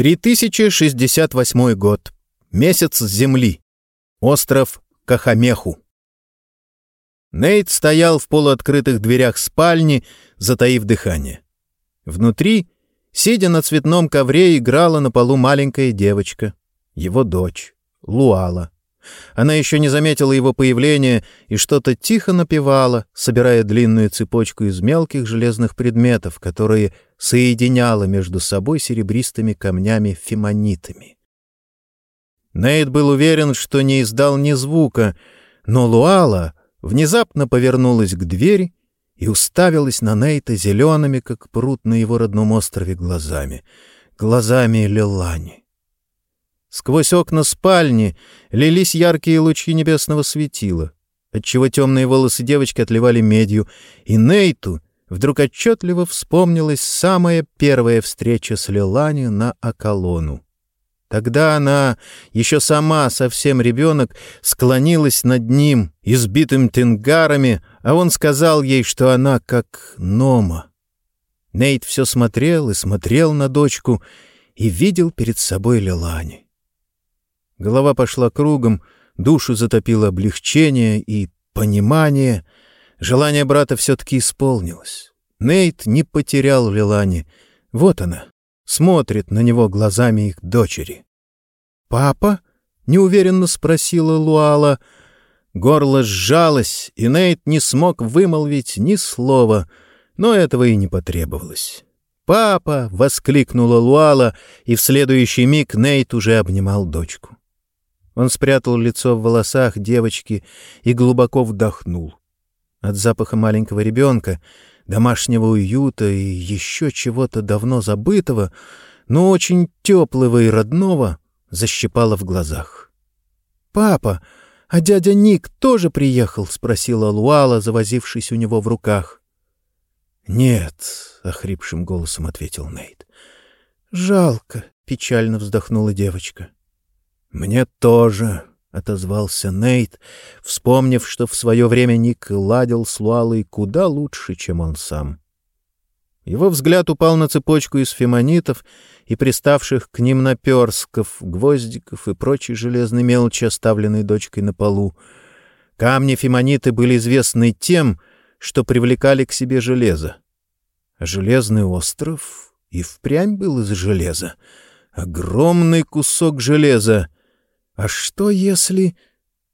3068 год. Месяц Земли. Остров Кахамеху. Нейт стоял в полуоткрытых дверях спальни, затаив дыхание. Внутри, сидя на цветном ковре, играла на полу маленькая девочка, его дочь, Луала. Она еще не заметила его появления и что-то тихо напевала, собирая длинную цепочку из мелких железных предметов, которые соединяла между собой серебристыми камнями-фимонитами. Нейт был уверен, что не издал ни звука, но Луала внезапно повернулась к двери и уставилась на Нейта зелеными, как пруд на его родном острове, глазами, глазами Лилани. Сквозь окна спальни лились яркие лучи небесного светила, отчего темные волосы девочки отливали медью, и Нейту вдруг отчетливо вспомнилась самая первая встреча с Лилани на Акалону. Тогда она, еще сама совсем ребенок, склонилась над ним, избитым тенгарами, а он сказал ей, что она как Нома. Нейт все смотрел и смотрел на дочку и видел перед собой Лилани. Голова пошла кругом, душу затопило облегчение и понимание. Желание брата все-таки исполнилось. Нейт не потерял Лилани. Вот она, смотрит на него глазами их дочери. «Папа?» — неуверенно спросила Луала. Горло сжалось, и Нейт не смог вымолвить ни слова, но этого и не потребовалось. «Папа!» — воскликнула Луала, и в следующий миг Нейт уже обнимал дочку. Он спрятал лицо в волосах девочки и глубоко вдохнул. От запаха маленького ребенка, домашнего уюта и еще чего-то давно забытого, но очень теплого и родного, защипало в глазах. «Папа, а дядя Ник тоже приехал?» — спросила Луала, завозившись у него в руках. «Нет», — охрипшим голосом ответил Нейт. «Жалко», — печально вздохнула девочка. «Мне тоже», — отозвался Нейт, вспомнив, что в свое время Ник ладил с Луалой куда лучше, чем он сам. Его взгляд упал на цепочку из фемонитов и приставших к ним наперсков, гвоздиков и прочей железной мелочи, оставленной дочкой на полу. Камни-фемониты были известны тем, что привлекали к себе железо. Железный остров и впрямь был из железа. Огромный кусок железа — «А что если...»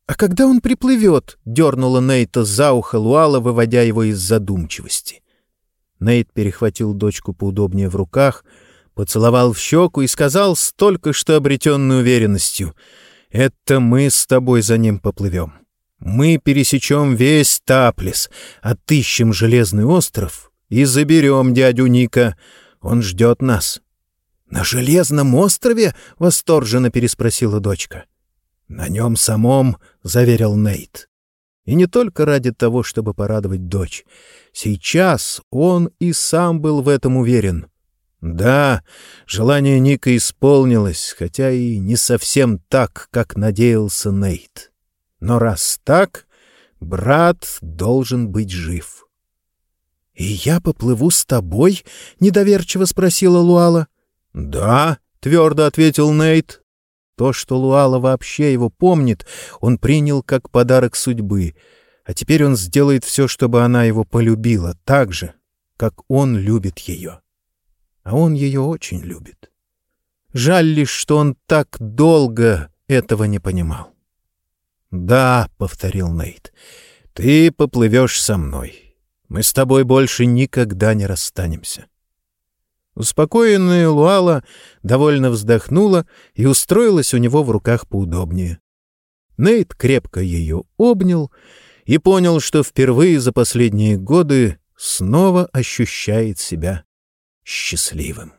«А когда он приплывет?» — дернула Нейта за ухо Луала, выводя его из задумчивости. Нейт перехватил дочку поудобнее в руках, поцеловал в щеку и сказал с только что обретенной уверенностью, «Это мы с тобой за ним поплывем. Мы пересечем весь Таплис, отыщем Железный остров и заберем дядю Ника. Он ждет нас». «На Железном острове?» — восторженно переспросила дочка. — «На нем самом», — заверил Нейт. И не только ради того, чтобы порадовать дочь. Сейчас он и сам был в этом уверен. Да, желание Ника исполнилось, хотя и не совсем так, как надеялся Нейт. Но раз так, брат должен быть жив. — И я поплыву с тобой? — недоверчиво спросила Луала. — Да, — твердо ответил Нейт. То, что Луала вообще его помнит, он принял как подарок судьбы, а теперь он сделает все, чтобы она его полюбила так же, как он любит ее. А он ее очень любит. Жаль лишь, что он так долго этого не понимал. «Да», — повторил Нейт, — «ты поплывешь со мной. Мы с тобой больше никогда не расстанемся». Успокоенная Луала довольно вздохнула и устроилась у него в руках поудобнее. Нейт крепко ее обнял и понял, что впервые за последние годы снова ощущает себя счастливым.